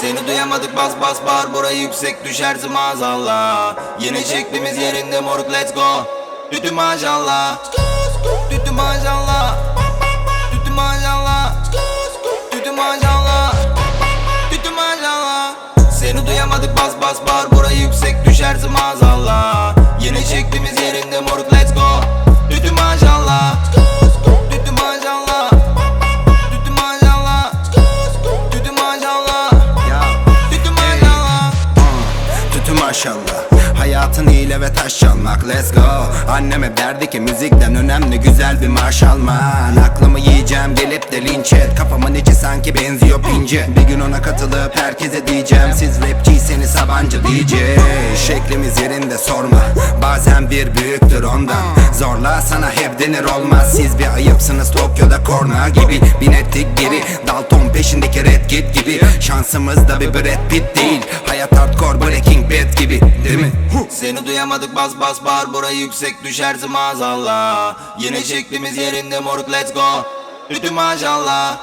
Seni duyamadık bas bas bağır burayı yüksek düşersin maazallah. Yine şeklimiz yerinde moruk let's go. Tütü maşallah Tütü maşallah Tütü maşallah Tütü maşallah Tütü maşallah Seni duyamadık bas bas bağır burayı yüksek düşersin maazallah. Yine şeklimiz yerinde moruk let's go maşallah. Hayatın hile ve taş çalmak let's go. Annem hep derdi ki müzikten önemli güzel bir marş alman. Aklımı yiyeceğim gelip de linç et. Kafamın içi sanki benziyor pince Bir gün ona katılıp herkese diyeceğim. Siz rapçiyseniz Sabancı DJ Şeklimiz yerinde sorma. Bazen bir büyüktür ondan. Zorla sana hep denir olmaz. Siz bir ayıpsınız Tokyo'da korna gibi. Bin ettik geri Dalton peşindeki red kit gibi. Şansımız da bir Brad Pitt değil. Hayat hardcore Breaking Bad gibi. Değil mi? Seni duyamadık bas bas bağır. Burayı yüksek düşersin maazallah. Yine şeklimiz yerinde moruk let's go. Tütü maşallah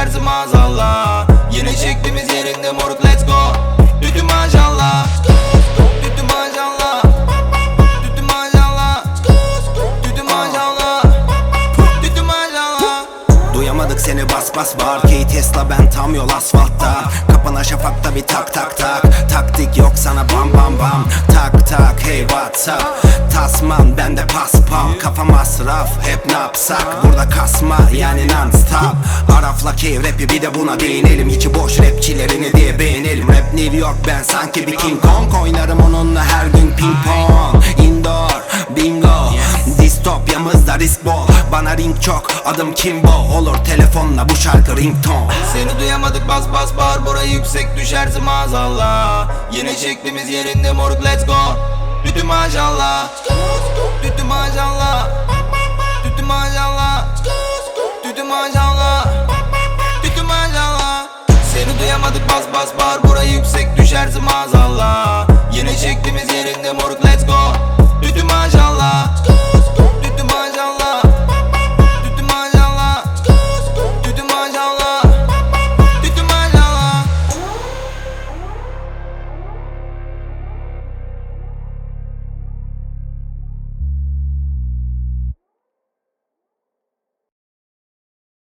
düşersin maazallah. Yine şeklimiz yerinde moruk let's go seni bas bas bağır. Ki Tesla ben tam yol asfaltta. Kapana şafakta bir tak tak tak. Taktik yok sana bam bam bam. Tak tak hey what's up? Tasman bende paspal Kafa masraf hep ne yapsak? Burada kasma yani non stop Arafla key rapi bir de buna değinelim. İçi boş rapçilerini diye beğenelim. Rap New York ben sanki bir King Kong Oynarım. Onunla ring çok. Adım Kimbo Olur telefonla bu şarkı ringtone. Seni duyamadık bas bas bağır. Burayı yüksek düşersin maazallah. Yine şeklimiz yerinde moruk let's go. Tütü maşallah Tütü maşallah Tütü maşallah Tütü maşallah Tütü maşallah Seni duyamadık bas bas bağır. Burayı yüksek düşersin maazallah